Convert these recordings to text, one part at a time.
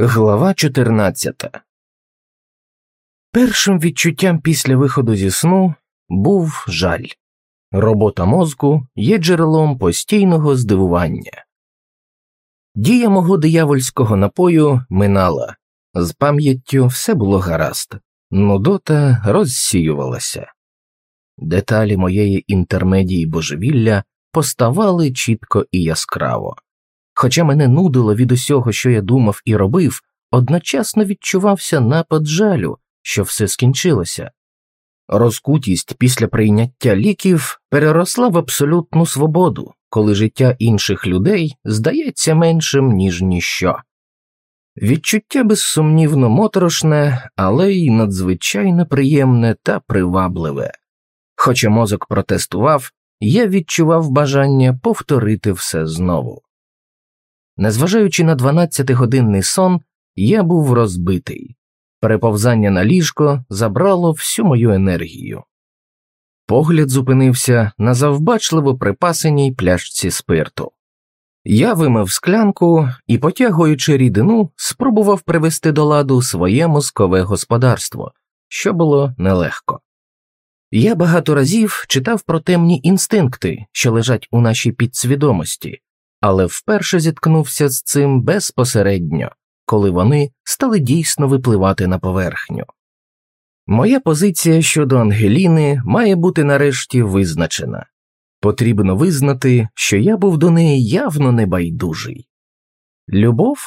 Глава 14 Першим відчуттям після виходу зі сну був жаль. Робота мозку є джерелом постійного здивування. Дія мого диявольського напою минала, з пам'яттю все було гаразд, нудота розсіювалася. Деталі моєї інтермедії божевілля поставали чітко і яскраво. Хоча мене нудило від усього, що я думав і робив, одночасно відчувався напад жалю, що все скінчилося. Розкутість після прийняття ліків переросла в абсолютну свободу, коли життя інших людей здається меншим, ніж ніщо. Відчуття безсумнівно моторошне, але й надзвичайно приємне та привабливе. Хоча мозок протестував, я відчував бажання повторити все знову. Незважаючи на 12-годинний сон, я був розбитий. Переповзання на ліжко забрало всю мою енергію. Погляд зупинився на завбачливо припасеній пляшці спирту. Я вимив склянку і, потягуючи рідину, спробував привести до ладу своє мозкове господарство, що було нелегко. Я багато разів читав про темні інстинкти, що лежать у нашій підсвідомості, але вперше зіткнувся з цим безпосередньо, коли вони стали дійсно випливати на поверхню. Моя позиція щодо Ангеліни має бути нарешті визначена потрібно визнати, що я був до неї явно небайдужий. Любов?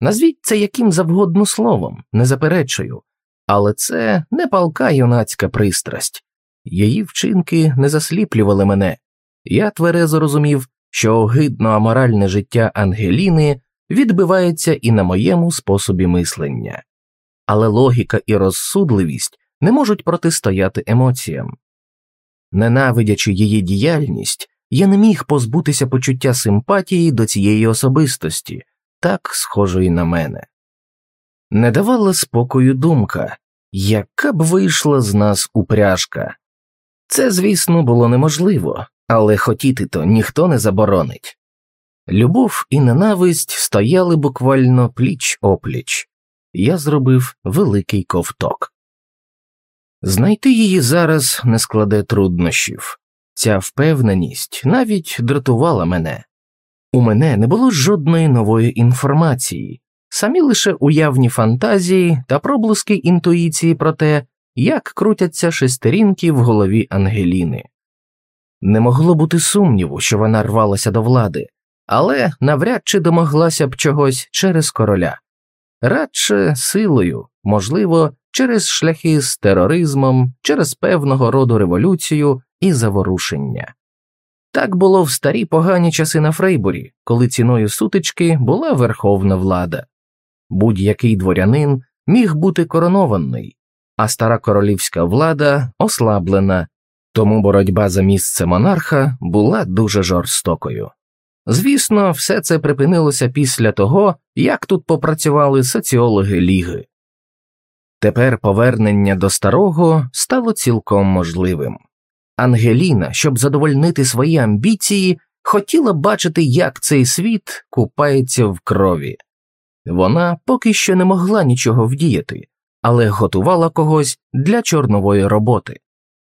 Назвіть це яким завгодно словом, не заперечую, але це не палка юнацька пристрасть, її вчинки не засліплювали мене, я тверезо розумів, що огидно аморальне життя Ангеліни відбивається і на моєму способі мислення, але логіка і розсудливість не можуть протистояти емоціям. Ненавидячи її діяльність, я не міг позбутися почуття симпатії до цієї особистості, так схожої на мене. Не давала спокою думка, яка б вийшла з нас упряжка. Це, звісно, було неможливо, але хотіти то ніхто не заборонить. Любов і ненависть стояли буквально пліч опліч, я зробив великий ковток. Знайти її зараз не складе труднощів, ця впевненість навіть дратувала мене. У мене не було жодної нової інформації, самі лише уявні фантазії та проблиски інтуїції про те, як крутяться шестерінки в голові Ангеліни. Не могло бути сумніву, що вона рвалася до влади, але навряд чи домоглася б чогось через короля, радше силою, можливо, через шляхи з тероризмом, через певного роду революцію і заворушення. Так було в старі погані часи на Фрейбурі, коли ціною сутички була верховна влада. Будь-який дворянин міг бути коронований, а стара королівська влада ослаблена, тому боротьба за місце монарха була дуже жорстокою. Звісно, все це припинилося після того, як тут попрацювали соціологи ліги. Тепер повернення до старого стало цілком можливим. Ангеліна, щоб задовольнити свої амбіції, хотіла бачити, як цей світ купається в крові. Вона поки що не могла нічого вдіяти, але готувала когось для чорнової роботи,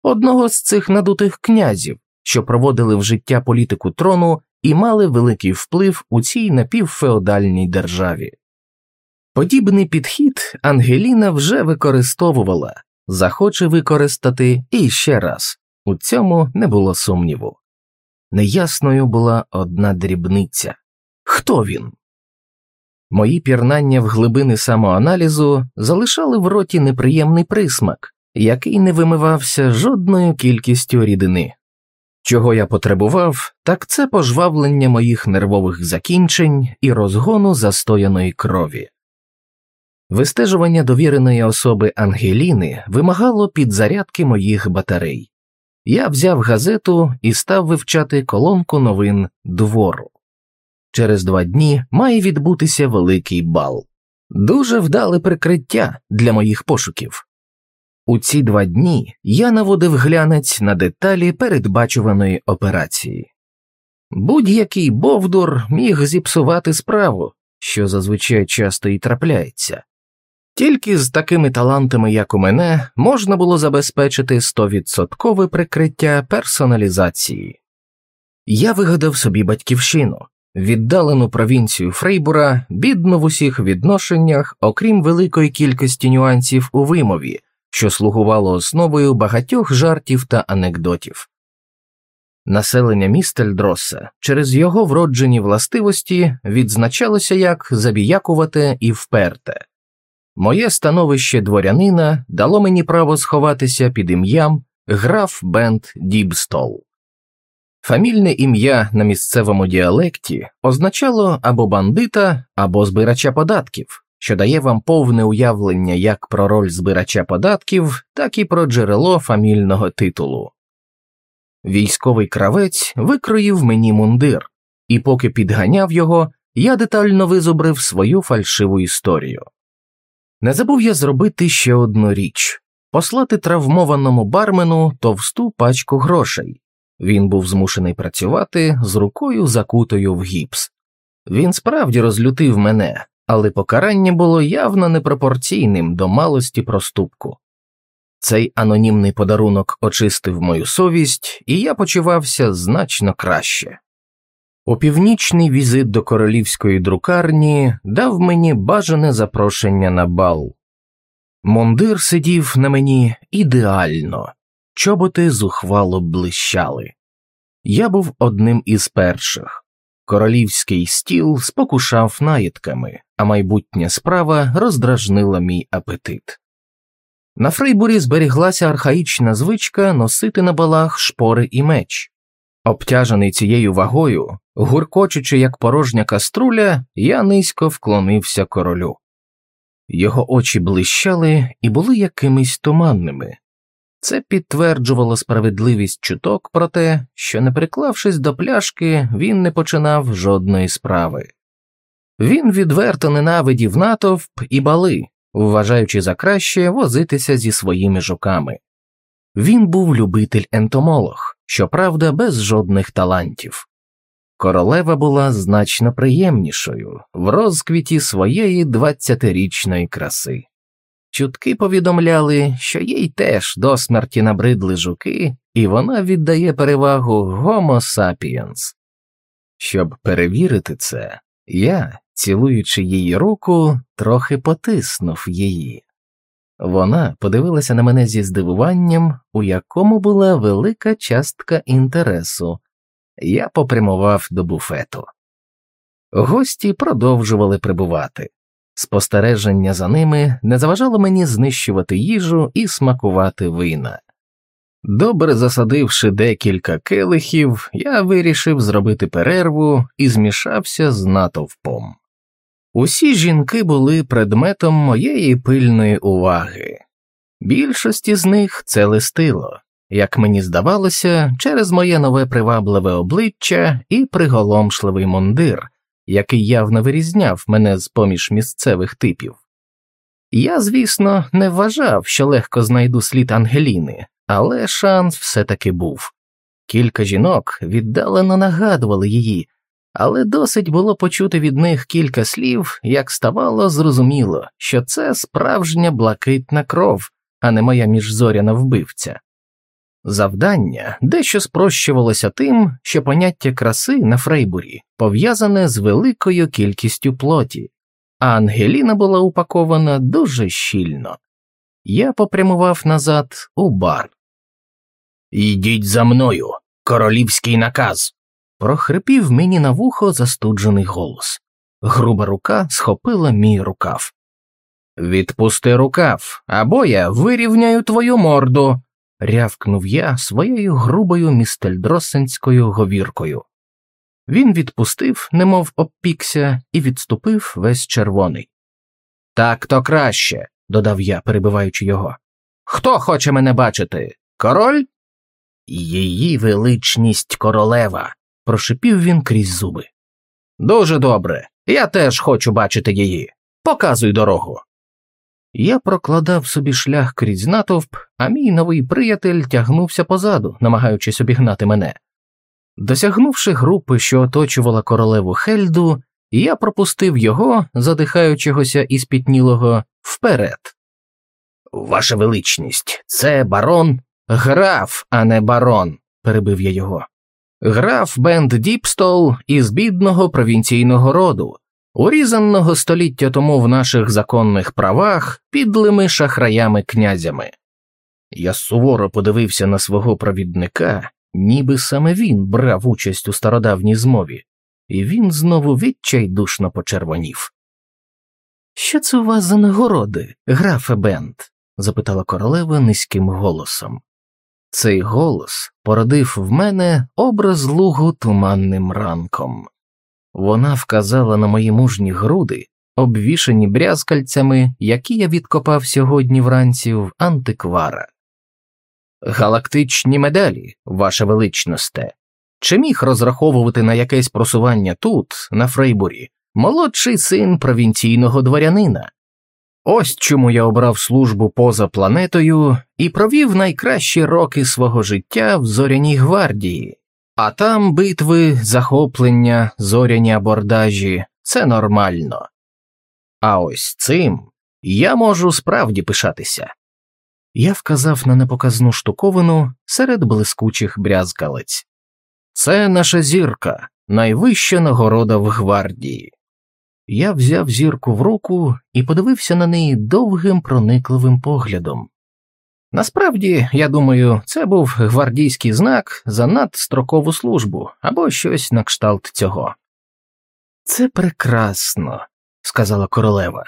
одного з цих надутих князів, що проводили в життя політику трону і мали великий вплив у цій напівфеодальній державі. Подібний підхід Ангеліна вже використовувала, захоче використати і ще раз у цьому не було сумніву. Неясною була одна дрібниця хто він? Мої пірнання в глибини самоаналізу залишали в роті неприємний присмак, який не вимивався жодною кількістю рідини. Чого я потребував, так це пожвавлення моїх нервових закінчень і розгону застояної крові. Вистежування довіреної особи Ангеліни вимагало підзарядки моїх батарей. Я взяв газету і став вивчати колонку новин двору. Через два дні має відбутися великий бал. Дуже вдале прикриття для моїх пошуків. У ці два дні я наводив глянець на деталі передбачуваної операції. Будь-який Бовдур міг зіпсувати справу, що зазвичай часто і трапляється. Тільки з такими талантами, як у мене, можна було забезпечити стовідсоткове прикриття персоналізації. Я вигадав собі батьківщину, віддалену провінцію Фрейбура, бідну в усіх відношеннях, окрім великої кількості нюансів у вимові, що слугувало основою багатьох жартів та анекдотів. Населення містельдроса через його вроджені властивості відзначалося як забіякувате і вперте. Моє становище дворянина дало мені право сховатися під ім'ям граф Бенд Дібстол. Фамільне ім'я на місцевому діалекті означало або бандита, або збирача податків, що дає вам повне уявлення як про роль збирача податків, так і про джерело фамільного титулу. Військовий кравець викроїв мені мундир, і поки підганяв його, я детально визубрив свою фальшиву історію. Не забув я зробити ще одну річ послати травмованому бармену товсту пачку грошей. Він був змушений працювати з рукою закутою в гіпс. Він справді розлютив мене, але покарання було явно непропорційним до малості проступку. Цей анонімний подарунок очистив мою совість, і я почувався значно краще. У північний візит до королівської друкарні дав мені бажане запрошення на бал. Мундир сидів на мені ідеально, чоботи зухвало блищали. Я був одним із перших. Королівський стіл спокушав наїдками, а майбутня справа роздражнила мій апетит. На Фрейбурі зберіглася архаїчна звичка носити на балах шпори і меч. Обтяжений цією вагою, гуркочучи, як порожня каструля, я низько вклонився королю. Його очі блищали і були якимись туманними. Це підтверджувало справедливість чуток про те, що, не приклавшись до пляшки, він не починав жодної справи. Він відверто ненавидів натовп і бали, вважаючи за краще возитися зі своїми жуками. Він був любитель ентомолог, щоправда, без жодних талантів. Королева була значно приємнішою в розквіті своєї двадцятирічної краси. Чутки повідомляли, що їй теж до смерті набридли жуки, і вона віддає перевагу Homo sapiens. Щоб перевірити це, я, цілуючи її руку, трохи потиснув її. Вона подивилася на мене зі здивуванням, у якому була велика частка інтересу. Я попрямував до буфету. Гості продовжували прибувати. Спостереження за ними не заважало мені знищувати їжу і смакувати вина. Добре засадивши декілька келихів, я вирішив зробити перерву і змішався з натовпом. Усі жінки були предметом моєї пильної уваги, більшості з них це листило, як мені здавалося, через моє нове привабливе обличчя і приголомшливий мундир, який явно вирізняв мене з поміж місцевих типів. Я, звісно, не вважав, що легко знайду слід Ангеліни, але шанс все таки був. Кілька жінок віддалено нагадували її, але досить було почути від них кілька слів, як ставало зрозуміло, що це справжня блакитна кров, а не моя міжзоряна вбивця. Завдання дещо спрощувалося тим, що поняття краси на Фрейбурі пов'язане з великою кількістю плоті, а Ангеліна була упакована дуже щільно. Я попрямував назад у бар. Йдіть за мною, королівський наказ. прохрипів мені на вухо застуджений голос. Груба рука схопила мій рукав. Відпусти рукав, або я вирівняю твою морду рявкнув я своєю грубою містельдросенською говіркою. Він відпустив, немов обпікся, і відступив весь червоний. Так то краще, додав я, перебиваючи його. Хто хоче мене бачити? Король? Її величність королева, прошипів він крізь зуби. Дуже добре. Я теж хочу бачити її. Показуй дорогу. Я прокладав собі шлях крізь натовп, а мій новий приятель тягнувся позаду, намагаючись обігнати мене. Досягнувши групи, що оточувала королеву Хельду, я пропустив його, задихаючогося і спітнілого, вперед. Ваша величність, це барон граф, а не барон, перебив я його. Граф Бенд Діпстол із бідного провінційного роду, урізаного століття тому в наших законних правах підлими шахраями князями. Я суворо подивився на свого провідника, ніби саме він брав участь у стародавній змові, і він знову відчайдушно почервонів. Що це у вас за нагороди, графе Бент? запитала королева низьким голосом. Цей голос породив в мене образ лугу туманним ранком. Вона вказала на мої мужні груди, обвішані брязкальцями, які я відкопав сьогодні вранці в антиквара. Галактичні медалі, ваше величносте. Чи міг розраховувати на якесь просування тут, на Фрейбурі, молодший син провінційного дворянина? Ось чому я обрав службу поза планетою і провів найкращі роки свого життя в зоряній гвардії, а там битви, захоплення, зоряні абордажі це нормально. А ось цим я можу справді пишатися. Я вказав на непоказну штуковину серед блискучих брязкалець. Це наша зірка, найвища нагорода в гвардії. Я взяв зірку в руку і подивився на неї довгим проникливим поглядом. Насправді, я думаю, це був гвардійський знак за надстрокову службу або щось на кшталт цього. Це прекрасно, сказала королева.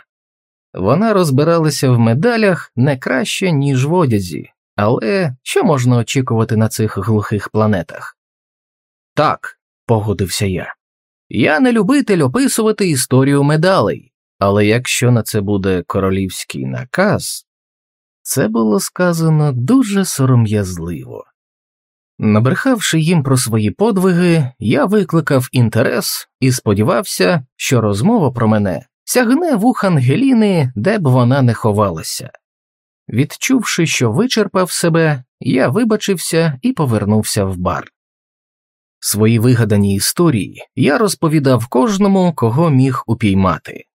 Вона розбиралася в медалях не краще, ніж в одязі, але що можна очікувати на цих глухих планетах? Так, погодився я. Я не любитель описувати історію медалей, але якщо на це буде королівський наказ, це було сказано дуже сором'язливо. Набрехавши їм про свої подвиги, я викликав інтерес і сподівався, що розмова про мене сягне вух Ангеліни, де б вона не ховалася. Відчувши, що вичерпав себе, я вибачився і повернувся в бар. Свої вигадані історії я розповідав кожному, кого міг упіймати.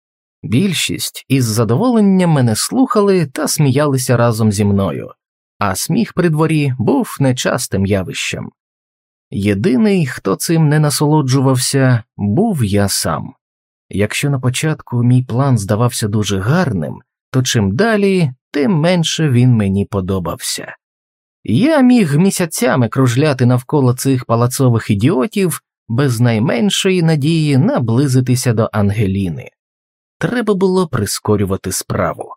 Більшість із задоволенням мене слухали та сміялися разом зі мною, а сміх при дворі був нечастим явищем. Єдиний, хто цим не насолоджувався, був я сам. Якщо на початку мій план здавався дуже гарним, то чим далі, тим менше він мені подобався. Я міг місяцями кружляти навколо цих палацових ідіотів без найменшої надії наблизитися до Ангеліни. Треба було прискорювати справу.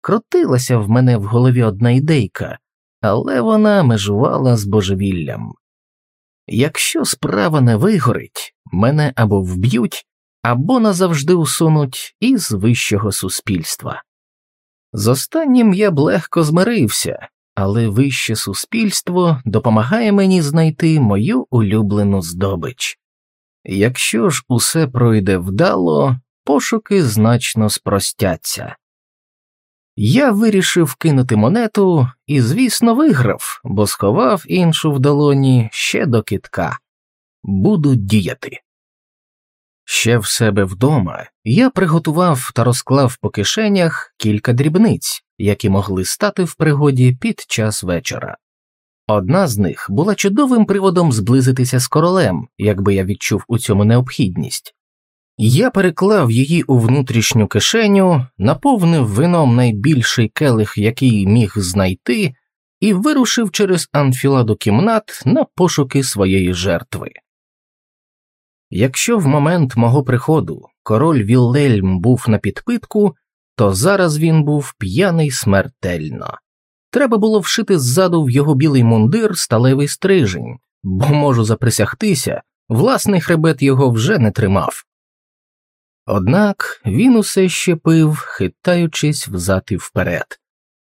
Крутилася в мене в голові одна ідейка, але вона межувала з божевіллям. Якщо справа не вигорить, мене або вб'ють, або назавжди усунуть із вищого суспільства. З останнім я б легко змирився, але вище суспільство допомагає мені знайти мою улюблену здобич. Якщо ж усе пройде вдало, пошуки значно спростяться. Я вирішив кинути монету і, звісно, виграв, бо сховав іншу в долоні ще до китка. Буду діяти. Ще в себе вдома я приготував та розклав по кишенях кілька дрібниць, які могли стати в пригоді під час вечора. Одна з них була чудовим приводом зблизитися з королем, якби я відчув у цьому необхідність. Я переклав її у внутрішню кишеню, наповнив вином найбільший келих, який міг знайти, і вирушив через анфіладу кімнат на пошуки своєї жертви. Якщо в момент мого приходу король Віллельм був на підпитку, то зараз він був п'яний смертельно. Треба було вшити ззаду в його білий мундир сталевий стрижень, бо можу заприсягтися, власний хребет його вже не тримав. Однак він усе ще пив, хитаючись взад і вперед.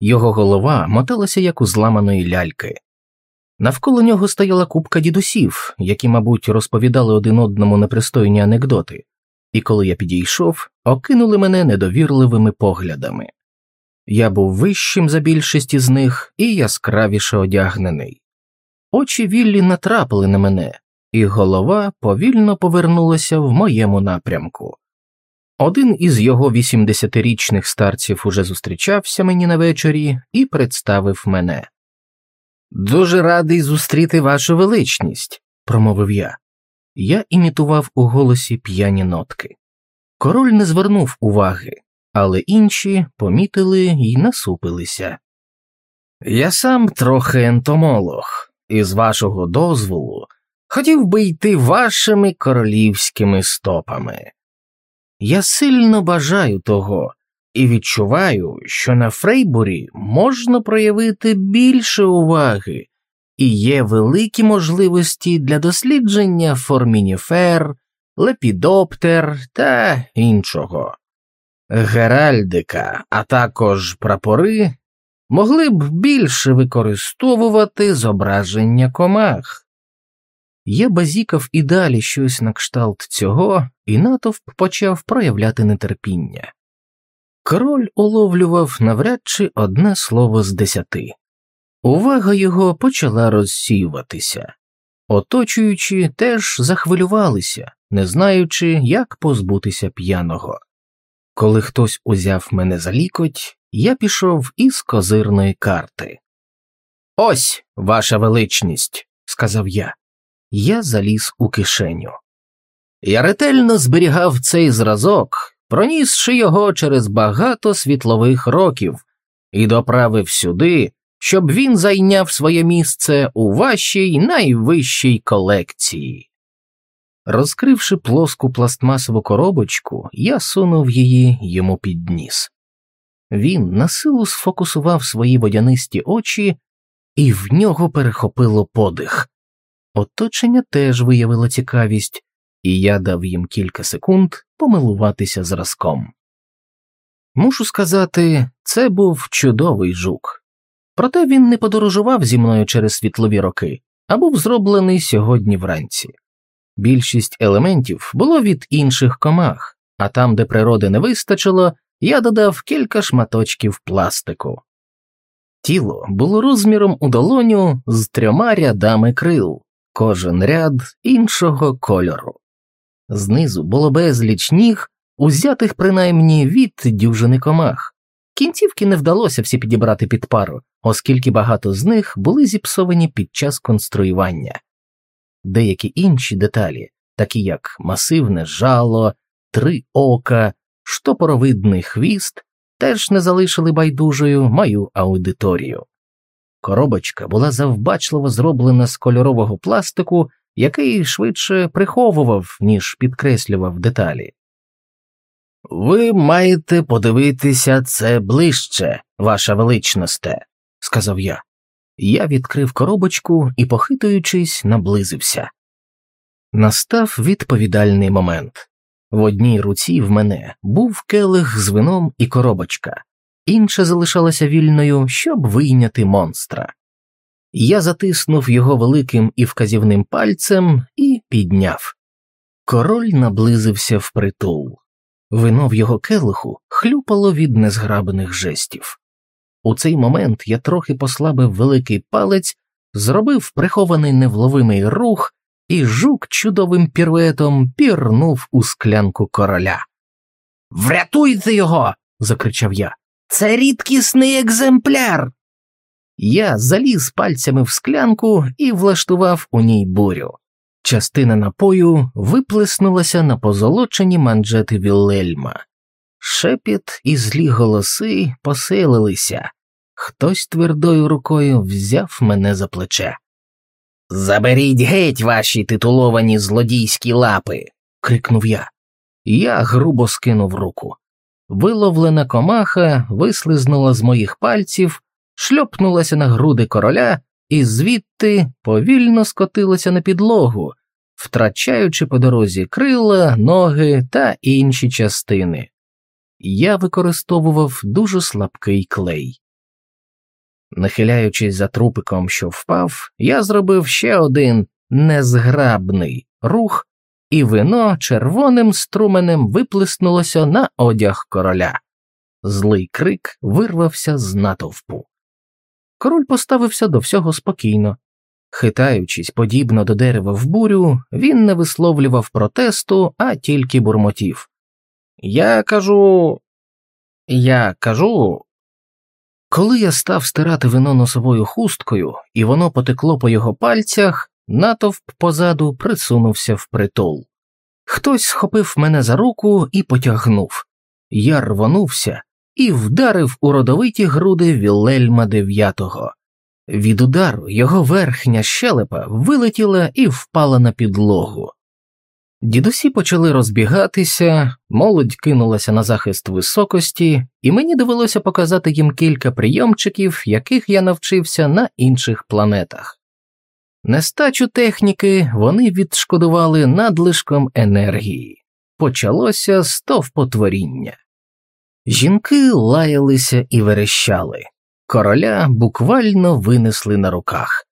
Його голова моталася, як у зламаної ляльки. Навколо нього стояла купка дідусів, які, мабуть, розповідали один одному непристойні анекдоти, і коли я підійшов, окинули мене недовірливими поглядами. Я був вищим за більшість із них і яскравіше одягнений. Очі Віллі натрапили на мене, і голова повільно повернулася в моєму напрямку. Один із його 80-річних старців уже зустрічався мені на вечорі і представив мене. Дуже радий зустріти вашу величність, промовив я. Я імітував у голосі п'яні нотки. Король не звернув уваги, але інші помітили й насупилися. Я сам трохи ентомолог, і з вашого дозволу хотів би йти вашими королівськими стопами. Я сильно бажаю того і відчуваю, що на Фрейбурі можна проявити більше уваги і є великі можливості для дослідження формініфер, лепідоптер та іншого. Геральдика, а також прапори могли б більше використовувати зображення комах. Я базікав і далі щось на кшталт цього, і натовп почав проявляти нетерпіння. Король уловлював навряд чи одне слово з десяти. Увага його почала розсіюватися, оточуючи, теж захвилювалися, не знаючи, як позбутися п'яного. Коли хтось узяв мене за лікоть, я пішов із козирної карти. Ось, ваша величність, сказав я. Я заліз у кишеню. Я ретельно зберігав цей зразок, пронісши його через багато світлових років, і доправив сюди, щоб він зайняв своє місце у вашій найвищій колекції. Розкривши плоску пластмасову коробочку, я сунув її йому під ніс. Він на силу сфокусував свої водянисті очі, і в нього перехопило подих. Оточення теж виявило цікавість, і я дав їм кілька секунд помилуватися зразком. Мушу сказати, це був чудовий жук, проте він не подорожував зі мною через світлові роки, а був зроблений сьогодні вранці. Більшість елементів було від інших комах, а там, де природи не вистачило, я додав кілька шматочків пластику. Тіло було розміром у долоню з трьома рядами крил, кожен ряд іншого кольору. Знизу було безліч ніг, узятих принаймні від дюжини комах. Кінцівки не вдалося всі підібрати під пару, оскільки багато з них були зіпсовані під час конструювання. Деякі інші деталі, такі як масивне жало, три ока, штопоровидний хвіст, теж не залишили байдужою мою аудиторію. Коробочка була завбачливо зроблена з кольорового пластику, який швидше приховував, ніж підкреслював деталі. Ви маєте подивитися це ближче, ваша величносте, сказав я. Я відкрив коробочку і, похитуючись, наблизився. Настав відповідальний момент. В одній руці в мене був келих з вином і коробочка, інша залишалася вільною, щоб вийняти монстра. Я затиснув його великим і вказівним пальцем і підняв. Король наблизився впритул. Вино в його келиху хлюпало від незграбених жестів. У цей момент я трохи послабив великий палець, зробив прихований невловимий рух, і жук чудовим піруетом пірнув у склянку короля. Врятуйте його. закричав я. Це рідкісний екземпляр. Я заліз пальцями в склянку і влаштував у ній бурю. Частина напою виплеснулася на позолочені манжети Вілельма. Шепіт і злі голоси поселилися. Хтось твердою рукою взяв мене за плече. Заберіть геть ваші титуловані злодійські лапи. крикнув я. Я грубо скинув руку. Виловлена комаха вислизнула з моїх пальців, шльопнулася на груди короля і звідти повільно скотилася на підлогу, втрачаючи по дорозі крила, ноги та інші частини. Я використовував дуже слабкий клей. Нахиляючись за трупиком, що впав, я зробив ще один незграбний рух, і вино червоним струменем виплеснулося на одяг короля. Злий крик вирвався з натовпу. Король поставився до всього спокійно. Хитаючись подібно до дерева в бурю, він не висловлював протесту, а тільки бурмотів. Я кажу, я кажу. Коли я став стирати вино носовою хусткою, і воно потекло по його пальцях, натовп позаду присунувся в притул. Хтось схопив мене за руку і потягнув. Я рвонувся і вдарив у родовиті груди Вілельма дев'ятого. Від удару його верхня щелепа вилетіла і впала на підлогу. Дідусі почали розбігатися, молодь кинулася на захист високості, і мені довелося показати їм кілька прийомчиків, яких я навчився на інших планетах. Нестачу техніки вони відшкодували надлишком енергії. Почалося стовпотворіння. Жінки лаялися і верещали. Короля буквально винесли на руках.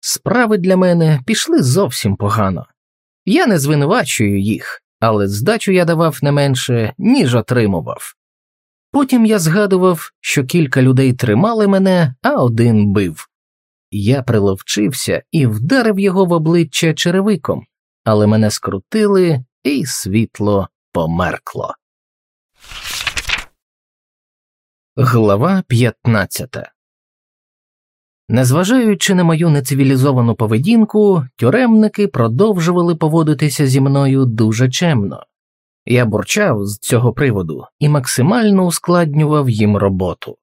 Справи для мене пішли зовсім погано. Я не звинувачую їх, але здачу я давав не менше, ніж отримував. Потім я згадував, що кілька людей тримали мене, а один бив. Я приловчився і вдарив його в обличчя черевиком, але мене скрутили, і світло померкло. Глава 15 Незважаючи на мою нецивілізовану поведінку, тюремники продовжували поводитися зі мною дуже чемно. Я бурчав з цього приводу і максимально ускладнював їм роботу.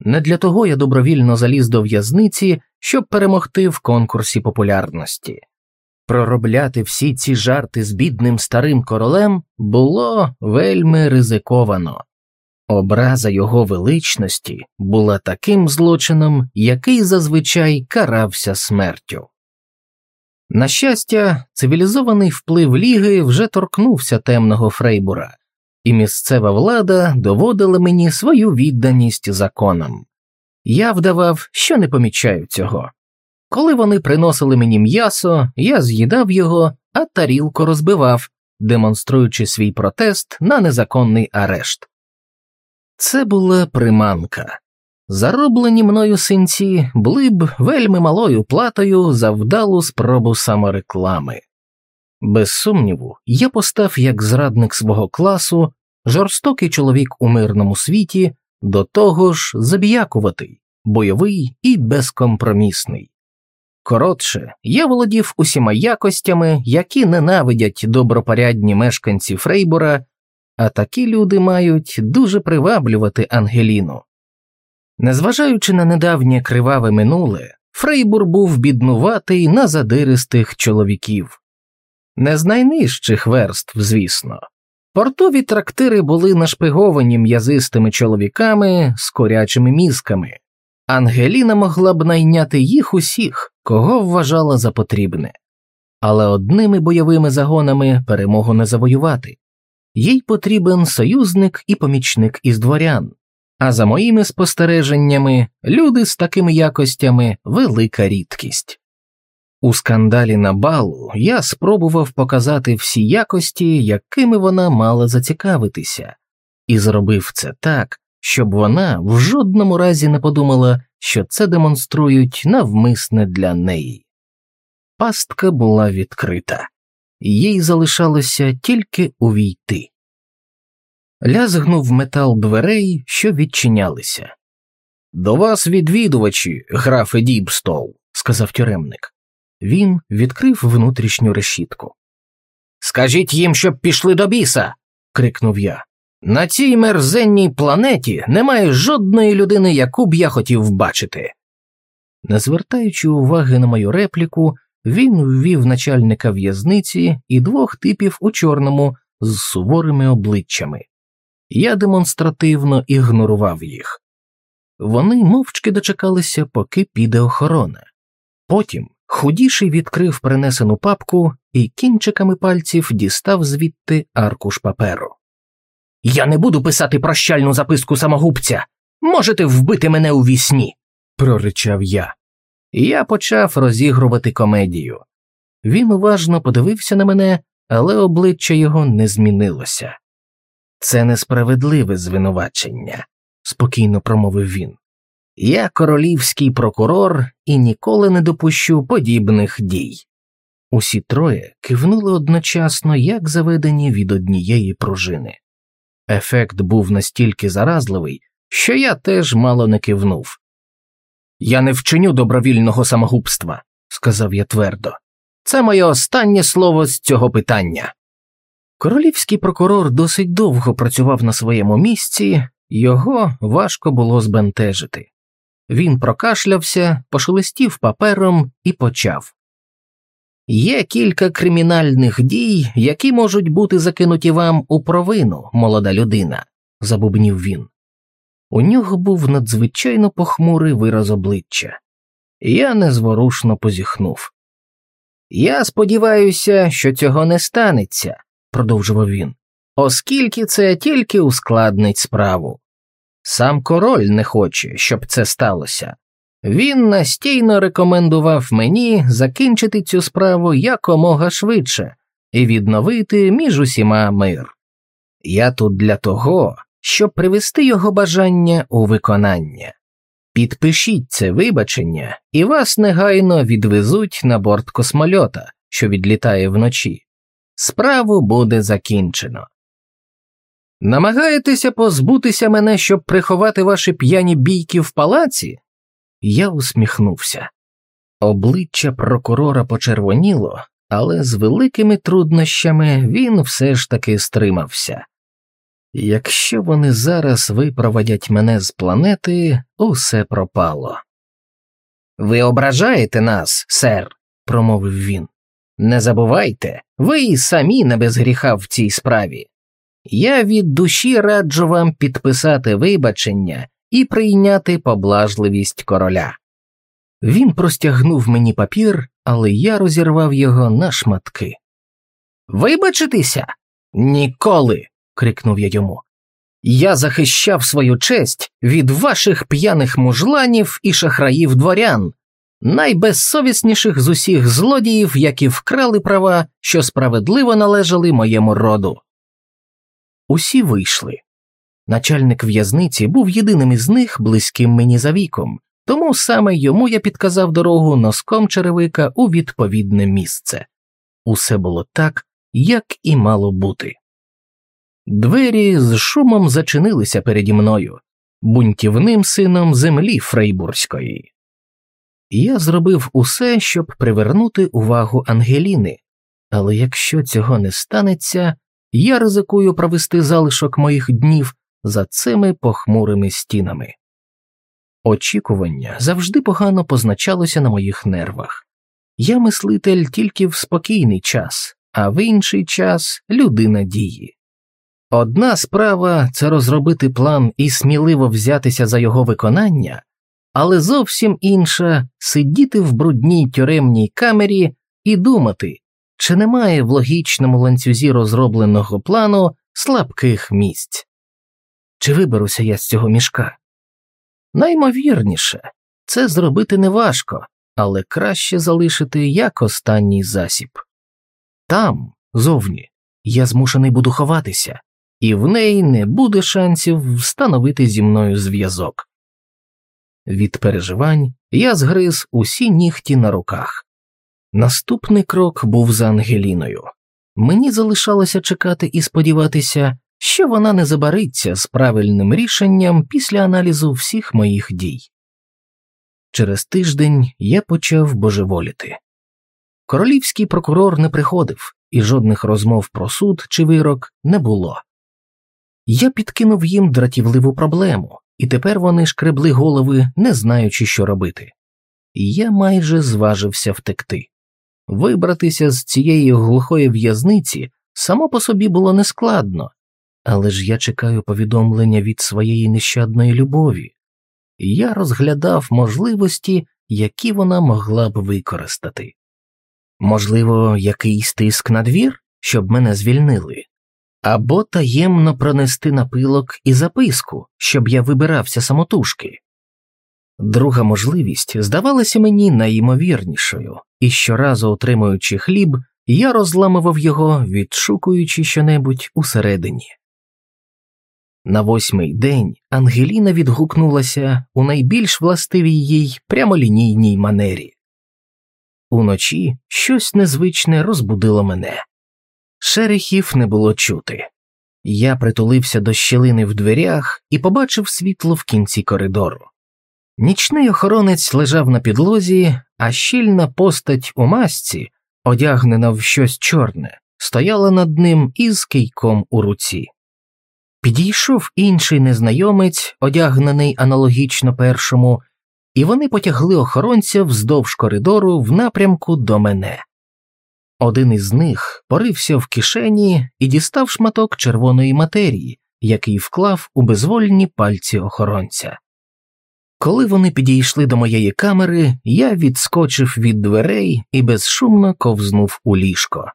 Не для того я добровільно заліз до в'язниці, щоб перемогти в конкурсі популярності. Проробляти всі ці жарти з бідним старим королем було вельми ризиковано. Образа його величності була таким злочином, який зазвичай карався смертю. На щастя, цивілізований вплив ліги вже торкнувся темного Фрейбура, і місцева влада доводила мені свою відданість законам. Я вдавав, що не помічаю цього. Коли вони приносили мені м'ясо, я з'їдав його, а тарілку розбивав, демонструючи свій протест на незаконний арешт. Це була приманка. Зароблені мною синці були б вельми малою платою за вдалу спробу самореклами. Без сумніву, я постав як зрадник свого класу, жорстокий чоловік у мирному світі, до того ж забіякуватий, бойовий і безкомпромісний. Коротше, я володів усіма якостями, які ненавидять добропорядні мешканці Фрейбора а такі люди мають дуже приваблювати Ангеліну. Незважаючи на недавнє криваве минуле, Фрейбур був біднуватий на задиристих чоловіків, не з найнижчих верств, звісно. Портові трактири були нашпиговані м'язистими чоловіками з корячими мізками. Ангеліна могла б найняти їх усіх, кого вважала за потрібне, але одними бойовими загонами перемогу не завоювати їй потрібен союзник і помічник із дворян, а за моїми спостереженнями, люди з такими якостями велика рідкість. У скандалі на балу я спробував показати всі якості, якими вона мала зацікавитися, і зробив це так, щоб вона в жодному разі не подумала, що це демонструють навмисне для неї. Пастка була відкрита їй залишалося тільки увійти. Лязгнув метал дверей, що відчинялися. До вас, відвідувачі, графе Дібстол, сказав тюремник. Він відкрив внутрішню решітку. Скажіть їм, щоб пішли до біса. крикнув я. На цій мерзенній планеті немає жодної людини, яку б я хотів бачити. Не звертаючи уваги на мою репліку, він ввів начальника в'язниці і двох типів у чорному з суворими обличчями. Я демонстративно ігнорував їх. Вони мовчки дочекалися, поки піде охорона. Потім худіший відкрив принесену папку і кінчиками пальців дістав звідти аркуш паперу. Я не буду писати прощальну записку самогубця. Можете вбити мене у вісні, проричав я я почав розігрувати комедію. Він уважно подивився на мене, але обличчя його не змінилося. Це несправедливе звинувачення, спокійно промовив він. Я королівський прокурор і ніколи не допущу подібних дій. Усі троє кивнули одночасно, як заведені від однієї пружини. Ефект був настільки заразливий, що я теж мало не кивнув. Я не вчиню добровільного самогубства, сказав я твердо. Це моє останнє слово з цього питання. Королівський прокурор досить довго працював на своєму місці, його важко було збентежити. Він прокашлявся, пошелестів папером і почав. Є кілька кримінальних дій, які можуть бути закинуті вам у провину, молода людина, забубнів він. У нього був надзвичайно похмурий вираз обличчя. Я незворушно позіхнув. Я сподіваюся, що цього не станеться, продовжував він, оскільки це тільки ускладнить справу. Сам король не хоче, щоб це сталося. Він настійно рекомендував мені закінчити цю справу якомога швидше і відновити між усіма мир. Я тут для того, щоб привести його бажання у виконання. Підпишіть це вибачення, і вас негайно відвезуть на борт космольота, що відлітає вночі. Справу буде закінчено. Намагаєтеся позбутися мене, щоб приховати ваші п'яні бійки в палаці? Я усміхнувся. Обличчя прокурора почервоніло, але з великими труднощами він все ж таки стримався. Якщо вони зараз випроводять мене з планети, усе пропало. Ви ображаєте нас, сер, промовив він. Не забувайте, ви й самі не без гріха в цій справі. Я від душі раджу вам підписати вибачення і прийняти поблажливість короля. Він простягнув мені папір, але я розірвав його на шматки. Вибачитися? Ніколи. крикнув я йому. Я захищав свою честь від ваших п'яних мужланів і шахраїв дворян, найбезсовісніших з усіх злодіїв, які вкрали права, що справедливо належали моєму роду. Усі вийшли. Начальник в'язниці був єдиним із них близьким мені за віком, тому саме йому я підказав дорогу носком черевика у відповідне місце. Усе було так, як і мало бути. Двері з шумом зачинилися переді мною, бунтівним сином землі Фрейбурзької. Я зробив усе, щоб привернути увагу Ангеліни, але якщо цього не станеться, я ризикую провести залишок моїх днів за цими похмурими стінами. Очікування завжди погано позначалося на моїх нервах. Я мислитель тільки в спокійний час, а в інший час людина дії. Одна справа це розробити план і сміливо взятися за його виконання, але зовсім інша сидіти в брудній тюремній камері і думати, чи немає в логічному ланцюзі розробленого плану слабких місць. Чи виберуся я з цього мішка? Наймовірніше, це зробити неважко, але краще залишити як останній засіб. Там, зовні, я змушений буду ховатися, і в неї не буде шансів встановити зі мною зв'язок. Від переживань я згриз усі нігті на руках. Наступний крок був за Ангеліною. Мені залишалося чекати і сподіватися, що вона не забариться з правильним рішенням після аналізу всіх моїх дій. Через тиждень я почав божеволіти. Королівський прокурор не приходив, і жодних розмов про суд чи вирок не було. Я підкинув їм дратівливу проблему, і тепер вони шкребли голови, не знаючи, що робити. Я майже зважився втекти. Вибратися з цієї глухої в'язниці само по собі було нескладно, але ж я чекаю повідомлення від своєї нещадної любові, я розглядав можливості, які вона могла б використати. Можливо, якийсь тиск на двір, щоб мене звільнили, або таємно пронести напилок і записку, щоб я вибирався самотужки. Друга можливість здавалася мені найімовірнішою, і щоразу отримуючи хліб, я розламував його, відшукуючи щонебудь усередині. На восьмий день Ангеліна відгукнулася у найбільш властивій їй прямолінійній манері. Уночі щось незвичне розбудило мене. Шерехів не було чути. Я притулився до щілини в дверях і побачив світло в кінці коридору. Нічний охоронець лежав на підлозі, а щільна постать у масці, одягнена в щось чорне, стояла над ним із кийком у руці. Підійшов інший незнайомець, одягнений аналогічно першому, і вони потягли охоронця вздовж коридору в напрямку до мене. Один із них порився в кишені і дістав шматок червоної матерії, який вклав у безвольні пальці охоронця. Коли вони підійшли до моєї камери, я відскочив від дверей і безшумно ковзнув у ліжко.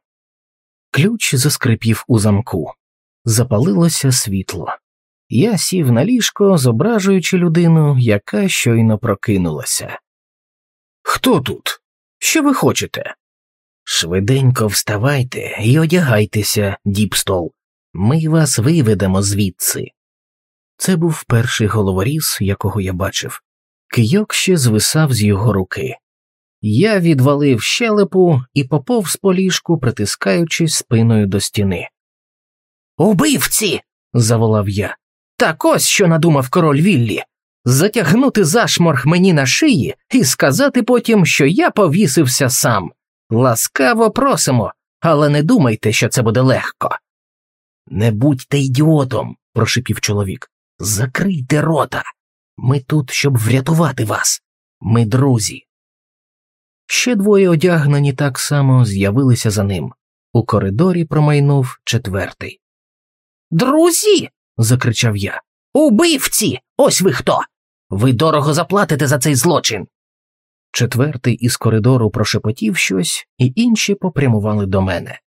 Ключ заскрипів у замку, запалилося світло. Я сів на ліжко, зображуючи людину, яка щойно прокинулася. Хто тут? Що ви хочете? Швиденько вставайте і одягайтеся, діпстол. Ми вас виведемо звідси. Це був перший головоріз, якого я бачив. Кийок ще звисав з його руки. Я відвалив щелепу і поповз по ліжку, притискаючись спиною до стіни. Убивці. заволав я. Так ось що надумав король Віллі затягнути зашморг мені на шиї і сказати потім, що я повісився сам. Ласкаво просимо, але не думайте, що це буде легко. Не будьте ідіотом, прошипів чоловік. Закрийте рота. Ми тут, щоб врятувати вас. Ми друзі. Ще двоє одягнені так само з'явилися за ним. У коридорі промайнув четвертий. Друзі. закричав я. Убивці! Ось ви хто. Ви дорого заплатите за цей злочин. Четвертий із коридору прошепотів щось, і інші попрямували до мене.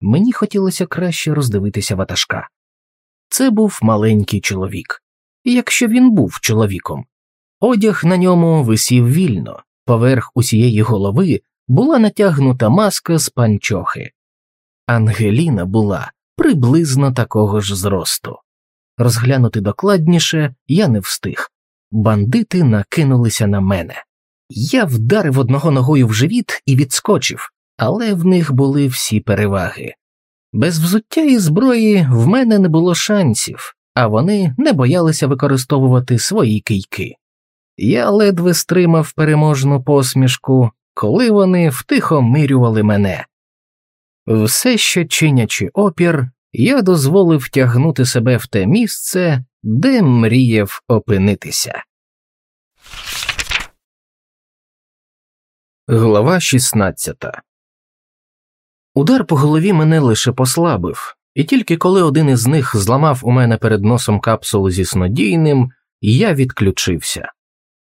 Мені хотілося краще роздивитися ватажка. Це був маленький чоловік, якщо він був чоловіком. Одяг на ньому висів вільно, поверх усієї голови була натягнута маска з панчохи. Ангеліна була приблизно такого ж зросту. Розглянути докладніше я не встиг. Бандити накинулися на мене. Я вдарив одного ногою в живіт і відскочив, але в них були всі переваги. Без взуття і зброї в мене не було шансів, а вони не боялися використовувати свої кийки. Я ледве стримав переможну посмішку, коли вони втихомирювали мене. Все ще чинячи опір, я дозволив тягнути себе в те місце, де мріяв опинитися. Глава 16 Удар по голові мене лише послабив, і тільки коли один із них зламав у мене перед носом капсулу зі снодійним, я відключився.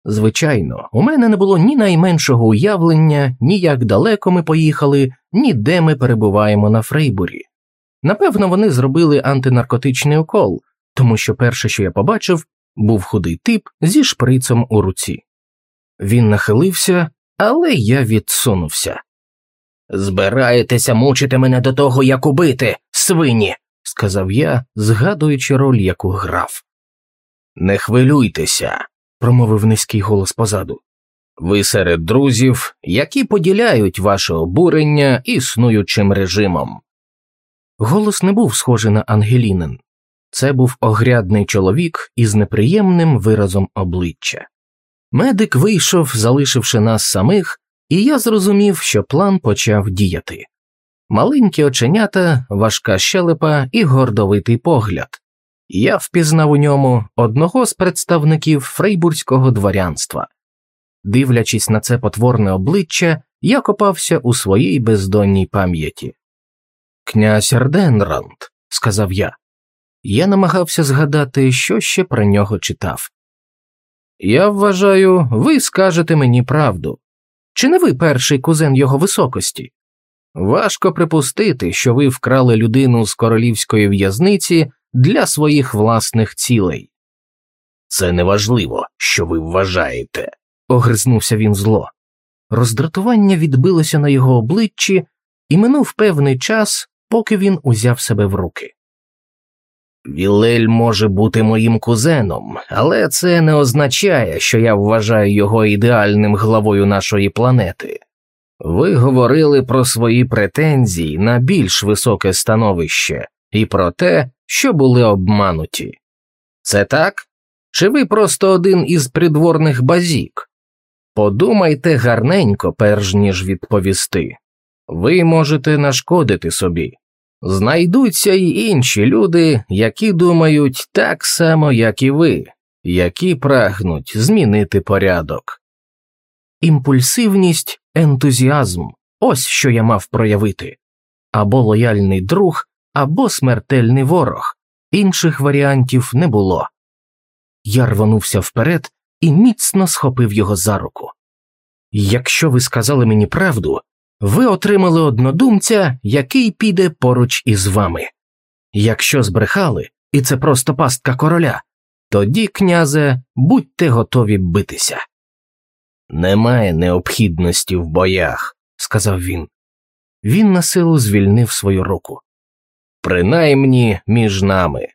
Звичайно, у мене не було ні найменшого уявлення, ні як далеко ми поїхали, ні де ми перебуваємо на Фрейбурі. Напевно, вони зробили антинаркотичний укол, тому що перше, що я побачив, був худий тип зі шприцем у руці. Він нахилився, але я відсунувся. Збираєтеся мучити мене до того, як убити, свині, сказав я, згадуючи роль, яку грав. Не хвилюйтеся, промовив низький голос позаду. Ви серед друзів, які поділяють ваше обурення існуючим режимом. Голос не був схожий на Ангелінин. Це був огрядний чоловік із неприємним виразом обличчя. Медик вийшов, залишивши нас самих, і я зрозумів, що план почав діяти. Маленькі оченята, важка щелепа і гордовитий погляд. Я впізнав у ньому одного з представників фрейбурзького дворянства. Дивлячись на це потворне обличчя, я копався у своїй бездонній пам'яті. Князь Арденранд, сказав я. Я намагався згадати, що ще про нього читав. Я вважаю, ви скажете мені правду. Чи не ви перший кузен його високості? Важко припустити, що ви вкрали людину з королівської в'язниці для своїх власних цілей. Це неважливо, що ви вважаєте, огризнувся він зло. Роздратування відбилося на його обличчі, і минув певний час, поки він узяв себе в руки. Вілель може бути моїм кузеном, але це не означає, що я вважаю його ідеальним главою нашої планети. Ви говорили про свої претензії на більш високе становище і про те, що були обмануті. Це так? Чи ви просто один із придворних базік? Подумайте гарненько, перш ніж відповісти. Ви можете нашкодити собі. Знайдуться й інші люди, які думають так само, як і ви, які прагнуть змінити порядок. Імпульсивність, ентузіазм ось що я мав проявити або лояльний друг, або смертельний ворог, інших варіантів не було. Я рванувся вперед і міцно схопив його за руку. Якщо ви сказали мені правду, ви отримали однодумця, який піде поруч із вами. Якщо збрехали, і це просто пастка короля, тоді, князе, будьте готові битися. Немає необхідності в боях, сказав він. Він на силу звільнив свою руку. Принаймні між нами.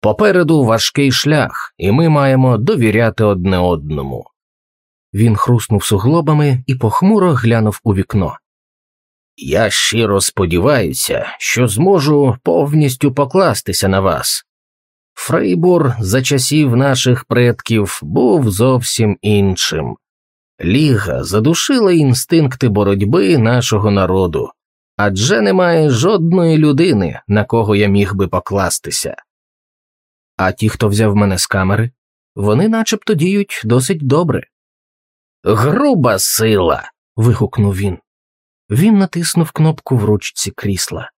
Попереду важкий шлях, і ми маємо довіряти одне одному. Він хруснув суглобами і похмуро глянув у вікно. Я щиро сподіваюся, що зможу повністю покластися на вас. Фрейбур за часів наших предків був зовсім іншим. Ліга задушила інстинкти боротьби нашого народу, адже немає жодної людини, на кого я міг би покластися. А ті, хто взяв мене з камери, вони начебто діють досить добре. Груба сила. вигукнув він. Він натиснув кнопку в ручці крісла.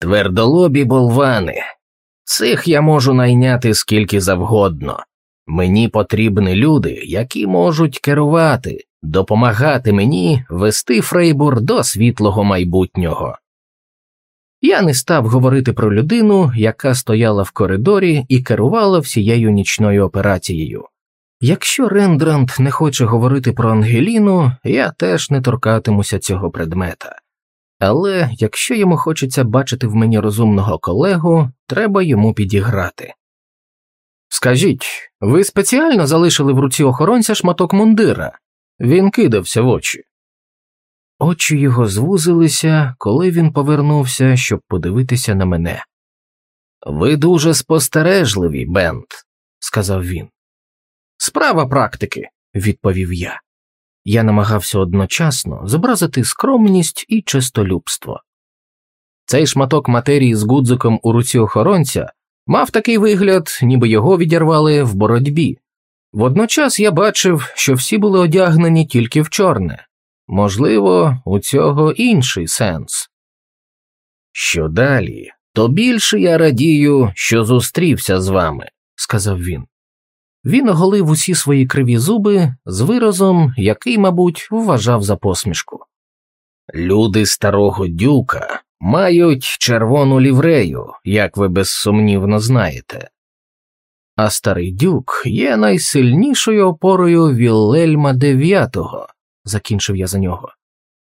Твердолобі болвани. Цих я можу найняти скільки завгодно. Мені потрібні люди, які можуть керувати, допомагати мені вести Фрейбур до світлого майбутнього. Я не став говорити про людину, яка стояла в коридорі і керувала всією нічною операцією. Якщо Рендранд не хоче говорити про Ангеліну, я теж не торкатимуся цього предмета. Але якщо йому хочеться бачити в мені розумного колегу, треба йому підіграти. Скажіть, ви спеціально залишили в руці охоронця шматок мундира? Він кидався в очі. Очі його звузилися, коли він повернувся, щоб подивитися на мене. Ви дуже спостережливі, Бент, сказав він. Справа практики, відповів я. Я намагався одночасно зобразити скромність і чистолюбство. Цей шматок матерії з гудзиком у руці охоронця мав такий вигляд, ніби його відірвали в боротьбі. Водночас я бачив, що всі були одягнені тільки в чорне, можливо, у цього інший сенс. Що далі, то більше я радію, що зустрівся з вами, сказав він. Він оголив усі свої криві зуби з виразом, який, мабуть, вважав за посмішку. Люди старого дюка мають червону ліврею, як ви безсумнівно знаєте. А старий дюк є найсильнішою опорою Віллельма дев'ятого, закінчив я за нього,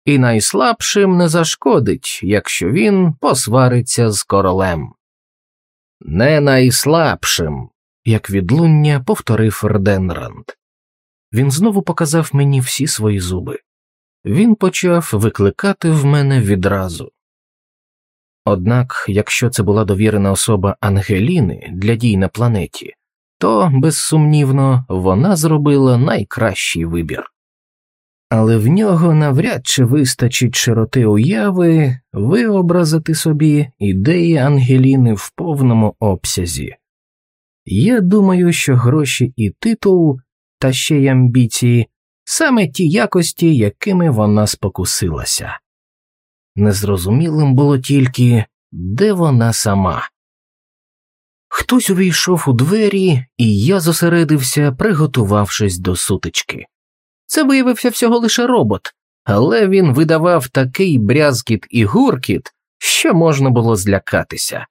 і найслабшим не зашкодить, якщо він посвариться з королем. Не найслабшим, як відлуння повторив Ферденранд. Він знову показав мені всі свої зуби. Він почав викликати в мене відразу. Однак, якщо це була довірена особа Ангеліни для дій на планеті, то, безсумнівно, вона зробила найкращий вибір. Але в нього навряд чи вистачить широти уяви виобразити собі ідеї Ангеліни в повному обсязі. Я думаю, що гроші і титул, та ще й амбіції саме ті якості, якими вона спокусилася. Незрозумілим було тільки, де вона сама. Хтось увійшов у двері, і я зосередився, приготувавшись до сутички. Це виявився всього лише робот, але він видавав такий брязкіт і гуркіт, що можна було злякатися.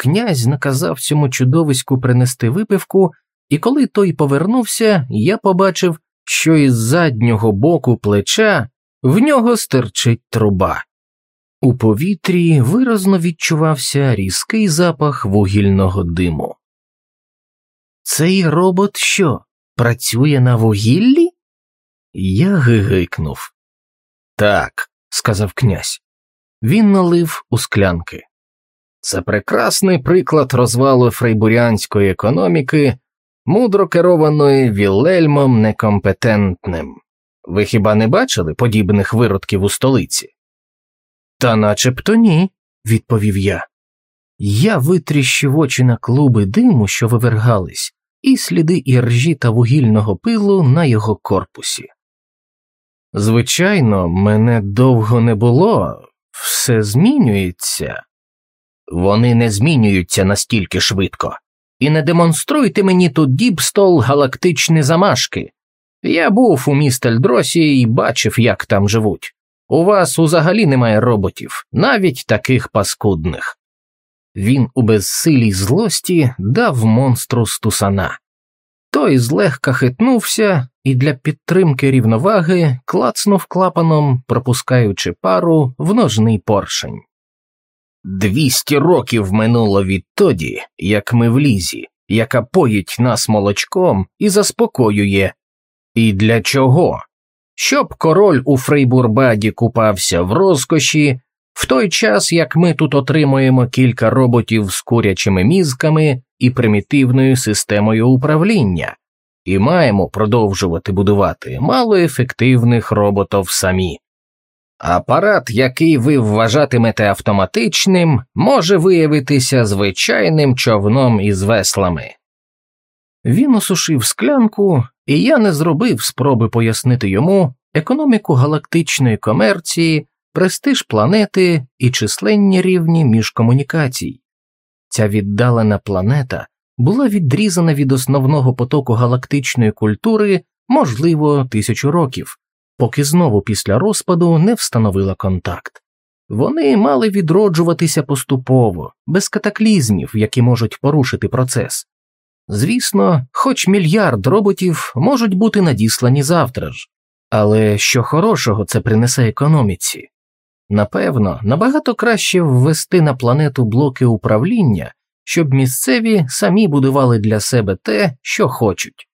Князь наказав цьому чудовиську принести випивку, і коли той повернувся, я побачив, що із заднього боку плеча в нього стирчить труба. У повітрі виразно відчувався різкий запах вугільного диму. Цей робот що, працює на вугіллі? Я гигикнув. Так, сказав князь. Він налив у склянки. Це прекрасний приклад розвалу фрейбуріанської економіки, мудро керованої Вілельмом некомпетентним. Ви хіба не бачили подібних виродків у столиці? Та начебто ні, відповів я. Я витріщив очі на клуби диму, що вивергались, і сліди іржі та вугільного пилу на його корпусі. Звичайно, мене довго не було, все змінюється. Вони не змінюються настільки швидко. І не демонструйте мені тут дібстол галактичні замашки. Я був у містельдросі і бачив, як там живуть. У вас узагалі немає роботів, навіть таких паскудних. Він у безсилій злості дав монстру стусана. Той злегка хитнувся і для підтримки рівноваги клацнув клапаном, пропускаючи пару в ножний поршень. Двісті років минуло відтоді, як ми в лізі, яка поїть нас молочком і заспокоює. І для чого? Щоб король у Фрейбурбаді купався в розкоші, в той час як ми тут отримуємо кілька роботів з курячими мізками і примітивною системою управління, і маємо продовжувати будувати малоефективних роботів самі. Апарат, який ви вважатимете автоматичним, може виявитися звичайним човном із веслами. Він осушив склянку, і я не зробив спроби пояснити йому економіку галактичної комерції, престиж планети і численні рівні міжкомунікацій. Ця віддалена планета була відрізана від основного потоку галактичної культури, можливо, тисячу років, поки знову після розпаду не встановила контакт. Вони мали відроджуватися поступово, без катаклізмів, які можуть порушити процес. Звісно, хоч мільярд роботів можуть бути надіслані завтра ж, але що хорошого це принесе економіці? Напевно, набагато краще ввести на планету блоки управління, щоб місцеві самі будували для себе те, що хочуть.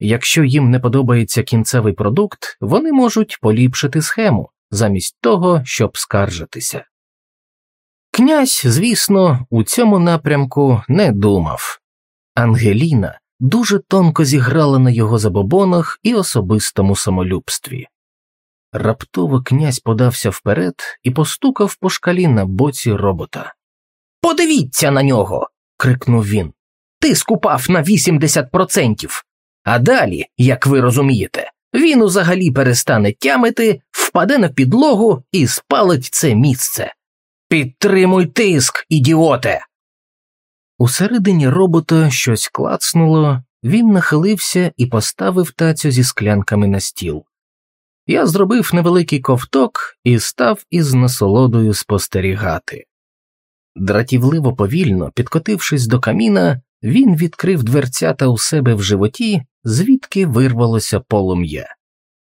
Якщо їм не подобається кінцевий продукт, вони можуть поліпшити схему замість того, щоб скаржитися. Князь, звісно, у цьому напрямку не думав. Ангеліна дуже тонко зіграла на його забобонах і особистому самолюбстві. Раптово князь подався вперед і постукав по шкалі на боці робота. Подивіться на нього. крикнув він. Ти скупав на 80%. А далі, як ви розумієте, він узагалі перестане тямити, впаде на підлогу і спалить це місце. Підтримуй тиск, ідіоте. Усередині робота щось клацнуло, він нахилився і поставив тацю зі склянками на стіл. Я зробив невеликий ковток і став із насолодою спостерігати. Дратівливо повільно, підкотившись до каміна, він відкрив дверцята у себе в животі, звідки вирвалося полум'я.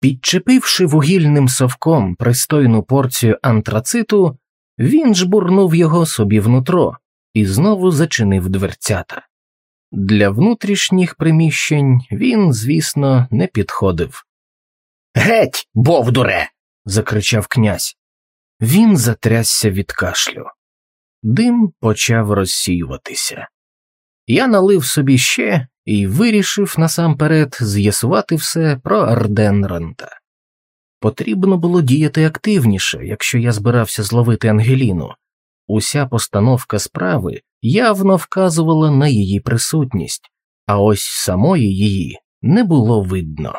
Підчепивши вугільним совком пристойну порцію антрациту, він жбурнув його собі внутро і знову зачинив дверцята. Для внутрішніх приміщень він, звісно, не підходив. Геть, бовдуре. закричав князь. Він затрясся від кашлю. Дим почав розсіюватися. Я налив собі ще і вирішив насамперед з'ясувати все про Арденранта. Потрібно було діяти активніше, якщо я збирався зловити Ангеліну. Уся постановка справи явно вказувала на її присутність, а ось самої її не було видно.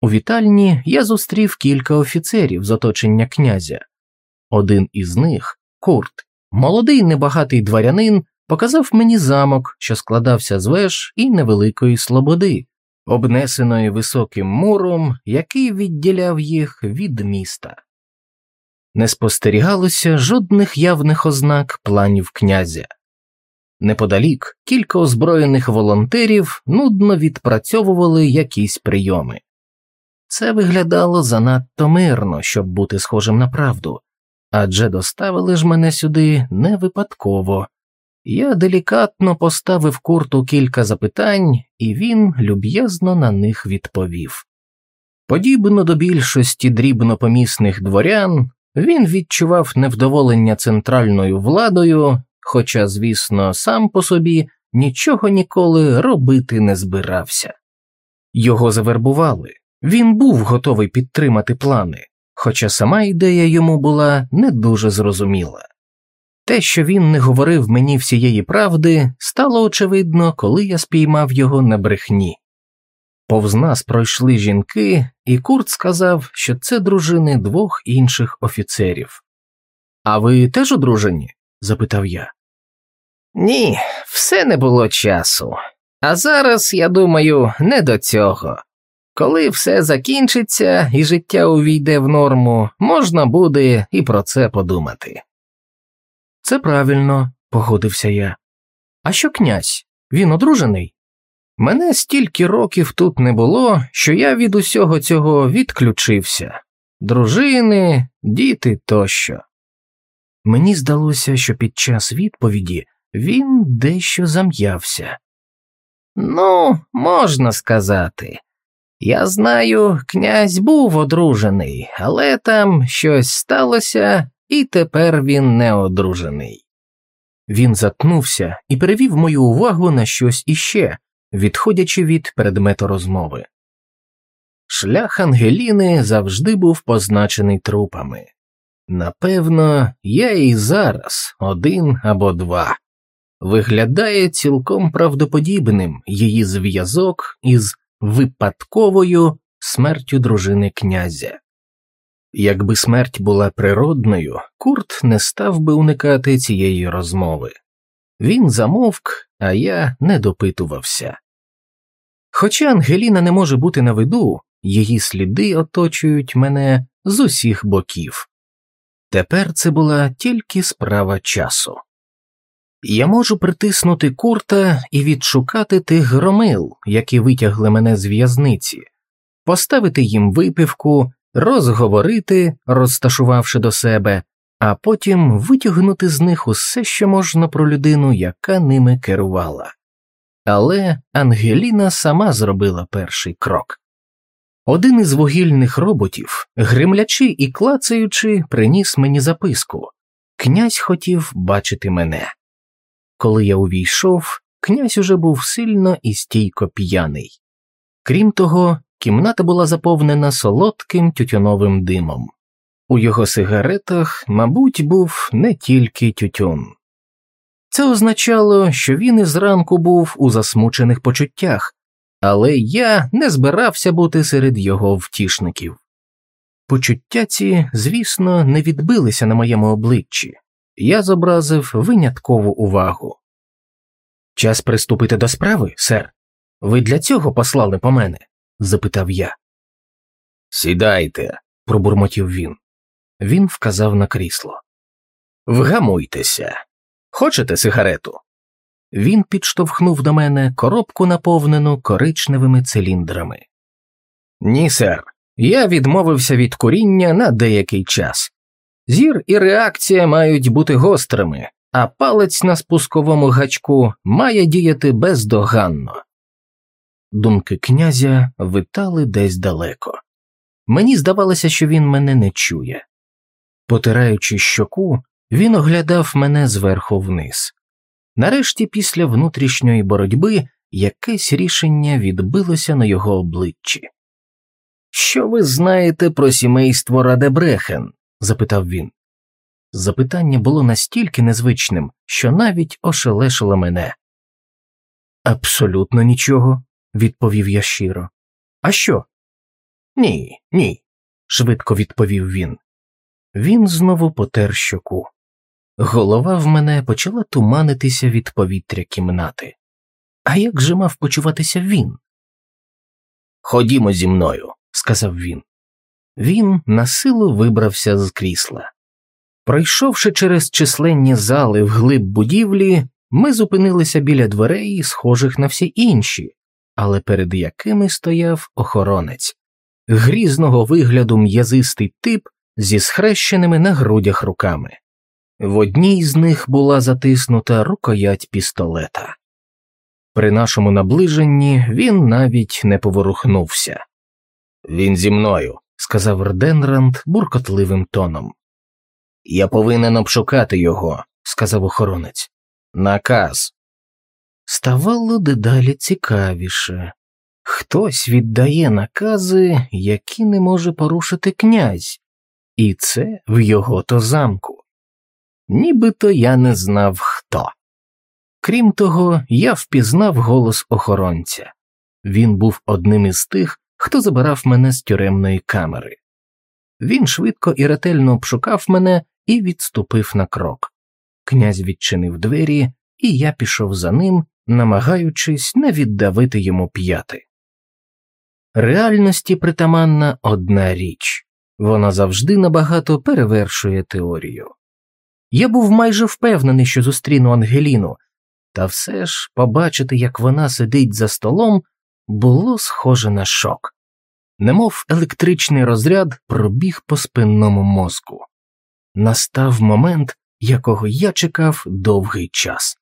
У вітальні я зустрів кілька офіцерів з оточення князя. Один із них, Курт, молодий небагатий дворянин, показав мені замок, що складався з веж і невеликої слободи, обнесеної високим муром, який відділяв їх від міста. Не спостерігалося жодних явних ознак планів князя. Неподалік кілька озброєних волонтерів нудно відпрацьовували якісь прийоми. Це виглядало занадто мирно, щоб бути схожим на правду, адже доставили ж мене сюди не випадково. Я делікатно поставив курту кілька запитань, і він люб'язно на них відповів. Подібно до більшості дрібнопомісних дворян, він відчував невдоволення центральною владою, хоча, звісно, сам по собі нічого ніколи робити не збирався. Його завербували, він був готовий підтримати плани, хоча сама ідея йому була не дуже зрозуміла. Те, що він не говорив мені всієї правди, стало очевидно, коли я спіймав його на брехні. Повз нас пройшли жінки, і Курт сказав, що це дружини двох інших офіцерів. А ви теж одружені? запитав я. Ні, все не було часу. А зараз, я думаю, не до цього. Коли все закінчиться і життя увійде в норму, можна буде і про це подумати. Це правильно, погодився я. А що князь? Він одружений? Мене стільки років тут не було, що я від усього цього відключився дружини, діти тощо. Мені здалося, що під час відповіді він дещо зам'явся. Ну, можна сказати. Я знаю, князь був одружений, але там щось сталося, і тепер він не одружений. Він затнувся і перевів мою увагу на щось іще, відходячи від предмету розмови. Шлях Ангеліни завжди був позначений трупами. Напевно, я і зараз один або два. Виглядає цілком правдоподібним її зв'язок із випадковою смертю дружини князя. Якби смерть була природною, Курт не став би уникати цієї розмови. Він замовк, а я не допитувався. Хоча Ангеліна не може бути на виду, її сліди оточують мене з усіх боків. Тепер це була тільки справа часу. Я можу притиснути курта і відшукати тих громил, які витягли мене з в'язниці, поставити їм випивку, розговорити, розташувавши до себе, а потім витягнути з них усе, що можна про людину, яка ними керувала. Але Ангеліна сама зробила перший крок. Один із вугільних роботів, гримлячи і клацаючи, приніс мені записку князь хотів бачити мене. Коли я увійшов, князь уже був сильно і стійко п'яний. Крім того, кімната була заповнена солодким тютюновим димом. У його сигаретах, мабуть, був не тільки тютюн. Це означало, що він із ранку був у засмучених почуттях, але я не збирався бути серед його втішників. Почуття ці, звісно, не відбилися на моєму обличчі, я зобразив виняткову увагу. Час приступити до справи, сер. Ви для цього послали по мене? Запитав я. Сідайте, пробурмотів він. Він вказав на крісло. Вгамуйтеся. Хочете сигарету? Він підштовхнув до мене коробку, наповнену коричневими циліндрами. Ні, сер. Я відмовився від куріння на деякий час. Зір і реакція мають бути гострими, а палець на спусковому гачку має діяти бездоганно. Думки князя витали десь далеко. Мені здавалося, що він мене не чує. Потираючи щоку, він оглядав мене зверху вниз. Нарешті, після внутрішньої боротьби, якесь рішення відбилося на його обличчі. Що ви знаєте про сімейство Радебрехен? запитав він. Запитання було настільки незвичним, що навіть ошелешило мене. Абсолютно нічого, відповів я щиро. А що? Ні, ні, швидко відповів він. Він знову потер щоку. Голова в мене почала туманитися від повітря кімнати. А як же мав почуватися він? Ходімо зі мною, сказав він. Він на силу вибрався з крісла. Пройшовши через численні зали вглиб будівлі, ми зупинилися біля дверей, схожих на всі інші, але перед якими стояв охоронець. Грізного вигляду м'язистий тип зі схрещеними на грудях руками. В одній з них була затиснута рукоять пістолета. При нашому наближенні він навіть не поворухнувся. Він зі мною, сказав Рденранд буркотливим тоном. Я повинен обшукати його, сказав охоронець. Наказ. Ставало дедалі цікавіше. Хтось віддає накази, які не може порушити князь, і це в його то замку. Нібито я не знав хто. Крім того, я впізнав голос охоронця він був одним із тих, хто забирав мене з тюремної камери. Він швидко і ретельно обшукав мене і відступив на крок. Князь відчинив двері, і я пішов за ним, намагаючись не віддавити йому п'яти. Реальності притаманна одна річ вона завжди набагато перевершує теорію. Я був майже впевнений, що зустріну Ангеліну, та все ж побачити, як вона сидить за столом, було схоже на шок, немов електричний розряд пробіг по спинному мозку. Настав момент, якого я чекав довгий час.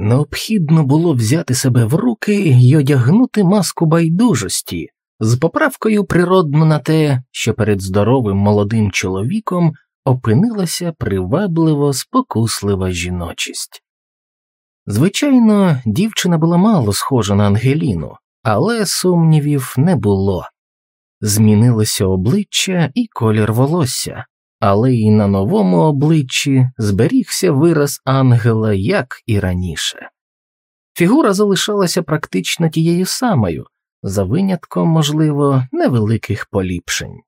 Необхідно було взяти себе в руки й одягнути маску байдужості з поправкою природно на те, що перед здоровим молодим чоловіком опинилася привабливо спокуслива жіночість. Звичайно, дівчина була мало схожа на Ангеліну, але сумнівів не було. Змінилося обличчя і колір волосся, але й на новому обличчі зберігся вираз ангела, як і раніше. Фігура залишалася практично тією самою, за винятком, можливо, невеликих поліпшень.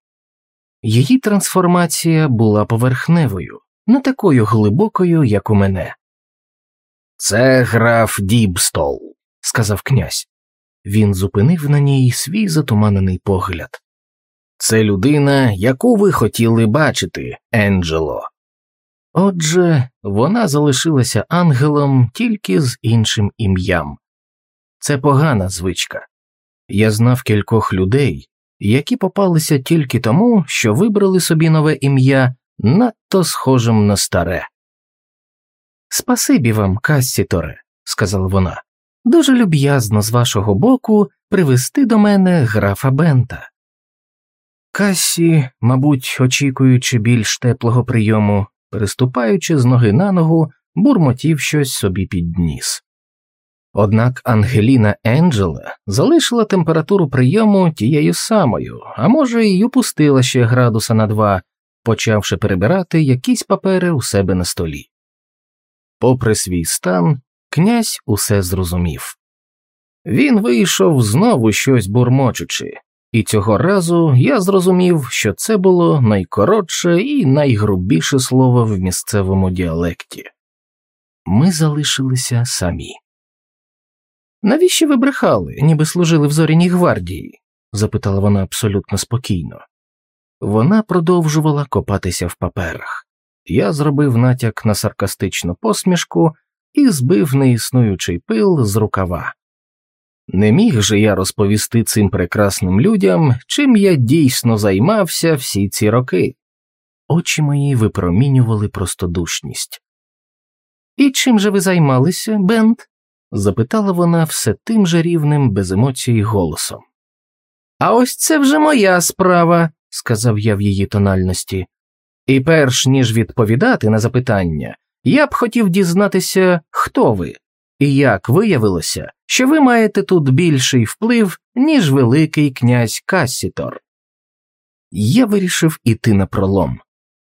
Її трансформація була поверхневою, не такою глибокою, як у мене. Це граф Дібстол, сказав князь. Він зупинив на ній свій затуманений погляд. Це людина, яку ви хотіли бачити, Енджело. Отже, вона залишилася ангелом тільки з іншим ім'ям. Це погана звичка. Я знав кількох людей, які попалися тільки тому, що вибрали собі нове ім'я надто схожим на старе. Спасибі вам, Кассіторе, сказала вона. Дуже люб'язно з вашого боку привести до мене графа Бента. Кассі, мабуть, очікуючи більш теплого прийому, переступаючи з ноги на ногу, бурмотів щось собі під ніс. Однак Ангеліна Енджела залишила температуру прийому тією самою, а може, й упустила ще градуса на два, почавши перебирати якісь папери у себе на столі. Попри свій стан, князь усе зрозумів. Він вийшов знову щось бурмочучи, і цього разу я зрозумів, що це було найкоротше і найгрубіше слово в місцевому діалекті. Ми залишилися самі. Навіщо ви брехали, ніби служили в зоряній гвардії? запитала вона абсолютно спокійно. Вона продовжувала копатися в паперах. Я зробив натяк на саркастичну посмішку і збив неіснуючий пил з рукава. Не міг же я розповісти цим прекрасним людям, чим я дійсно займався всі ці роки. Очі мої випромінювали простодушність. І чим же ви займалися, Бент? запитала вона все тим же рівним без емоцій голосом. А ось це вже моя справа, сказав я в її тональності, і перш ніж відповідати на запитання, я б хотів дізнатися, хто ви, і як виявилося, що ви маєте тут більший вплив, ніж Великий князь Кассітор. Я вирішив іти на пролом,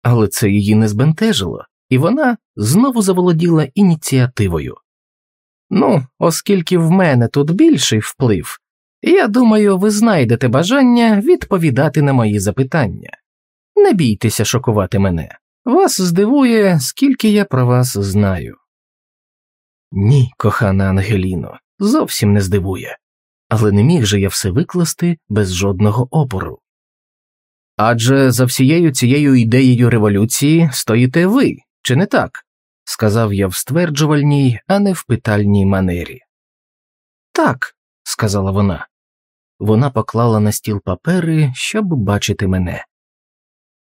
але це її не збентежило, і вона знову заволоділа ініціативою. Ну, оскільки в мене тут більший вплив, я думаю, ви знайдете бажання відповідати на мої запитання. Не бійтеся шокувати мене. Вас здивує, скільки я про вас знаю. Ні, кохана Ангеліно, зовсім не здивує, але не міг же я все викласти без жодного опору. Адже за всією цією ідеєю революції стоїте ви, чи не так? сказав я в стверджувальній, а не в питальній манері. Так, сказала вона. Вона поклала на стіл папери, щоб бачити мене.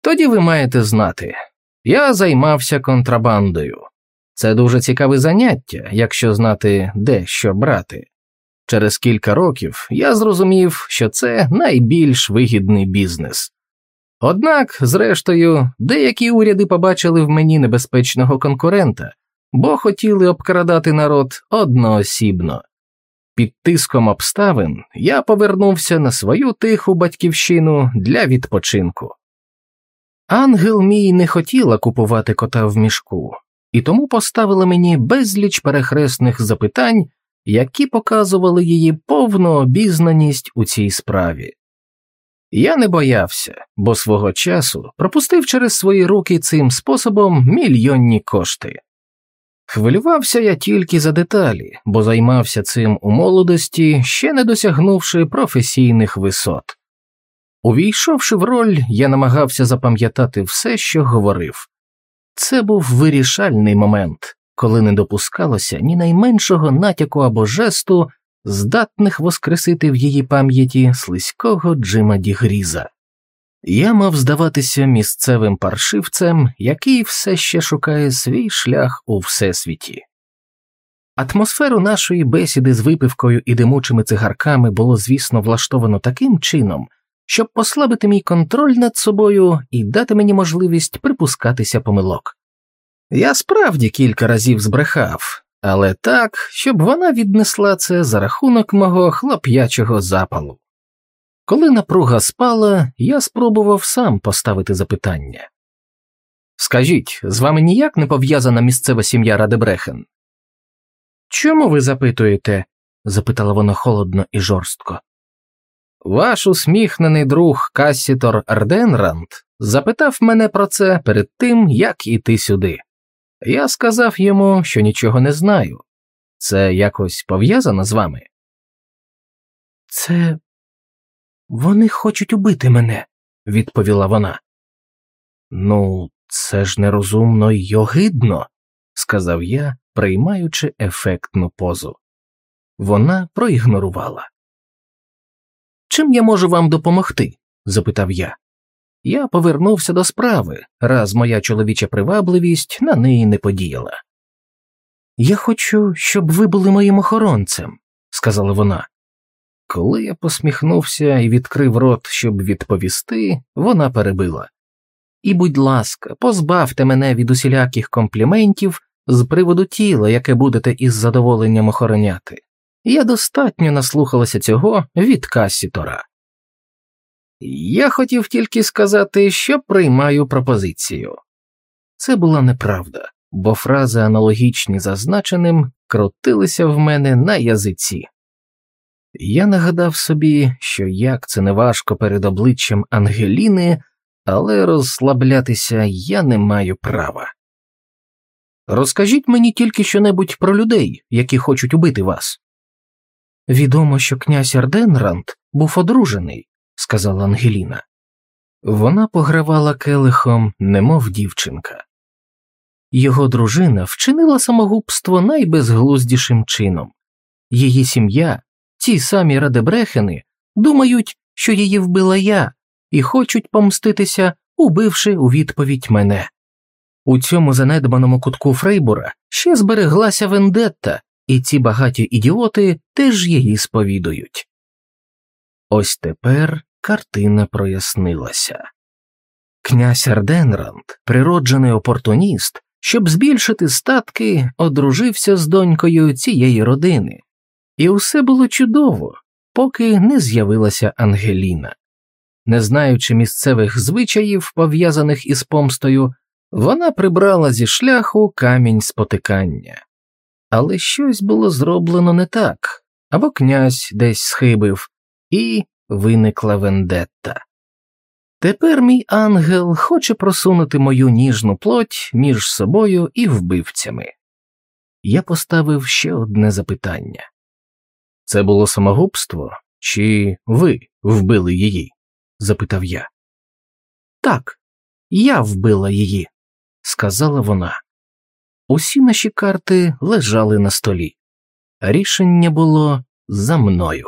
Тоді ви маєте знати я займався контрабандою. Це дуже цікаве заняття, якщо знати, де що брати. Через кілька років я зрозумів, що це найбільш вигідний бізнес. Однак, зрештою, деякі уряди побачили в мені небезпечного конкурента, бо хотіли обкрадати народ одноосібно. Під тиском обставин я повернувся на свою тиху батьківщину для відпочинку. Ангел мій не хотіла купувати кота в мішку, і тому поставила мені безліч перехресних запитань, які показували її повну обізнаність у цій справі. Я не боявся, бо свого часу пропустив через свої руки цим способом мільйонні кошти. Хвилювався я тільки за деталі, бо займався цим у молодості, ще не досягнувши професійних висот. Увійшовши в роль, я намагався запам'ятати все, що говорив. Це був вирішальний момент, коли не допускалося ні найменшого натяку або жесту, здатних воскресити в її пам'яті слизького Джима Дігріза. Я мав здаватися місцевим паршивцем, який все ще шукає свій шлях у всесвіті. Атмосферу нашої бесіди з випивкою і димучими цигарками було, звісно, влаштовано таким чином, щоб послабити мій контроль над собою і дати мені можливість припускатися помилок. Я справді кілька разів збрехав, але так, щоб вона віднесла це за рахунок мого хлоп'ячого запалу. Коли напруга спала, я спробував сам поставити запитання. Скажіть, з вами ніяк не пов'язана місцева сім'я Радебрехен? Чому ви запитуєте? запитала вона холодно і жорстко. Ваш усміхнений друг Кассітор Арденранд запитав мене про це перед тим, як іти сюди. Я сказав йому, що нічого не знаю. Це якось пов'язано з вами? Це вони хочуть убити мене, відповіла вона. Ну, це ж нерозумно й огидно, сказав я, приймаючи ефектну позу. Вона проігнорувала. Чим я можу вам допомогти? запитав я. Я повернувся до справи, раз моя чоловіча привабливість на неї не подіяла. Я хочу, щоб ви були моїм охоронцем, сказала вона. Коли я посміхнувся і відкрив рот, щоб відповісти, вона перебила. І, будь ласка, позбавте мене від усіляких компліментів з приводу тіла, яке будете із задоволенням охороняти. Я достатньо наслухалася цього від Касітора. Я хотів тільки сказати, що приймаю пропозицію. Це була неправда, бо фрази, аналогічні зазначеним, крутилися в мене на язиці. Я нагадав собі, що як це не важко перед обличчям Ангеліни, але розслаблятися я не маю права. Розкажіть мені тільки щонебудь про людей, які хочуть убити вас. Відомо, що князь Арденранд був одружений, сказала Ангеліна. Вона погравала келихом, немов дівчинка. Його дружина вчинила самогубство найбезглуздішим чином. Її сім'я, ці самі Радебрехени, думають, що її вбила я, і хочуть помститися, убивши у відповідь мене. У цьому занедбаному кутку Фрейбура ще збереглася вендетта, і ці багаті ідіоти теж її сповідують. Ось тепер картина прояснилася. Князь Арденранд, природжений опортуніст, щоб збільшити статки, одружився з донькою цієї родини, і усе було чудово, поки не з'явилася Ангеліна. Не знаючи місцевих звичаїв, пов'язаних із помстою, вона прибрала зі шляху камінь спотикання. Але щось було зроблено не так, або князь десь схибив, і виникла вендетта. Тепер мій ангел хоче просунути мою ніжну плоть між собою і вбивцями. Я поставив ще одне запитання це було самогубство, чи ви вбили її? запитав я. Так, я вбила її, сказала вона. Усі наші карти лежали на столі. Рішення було за мною.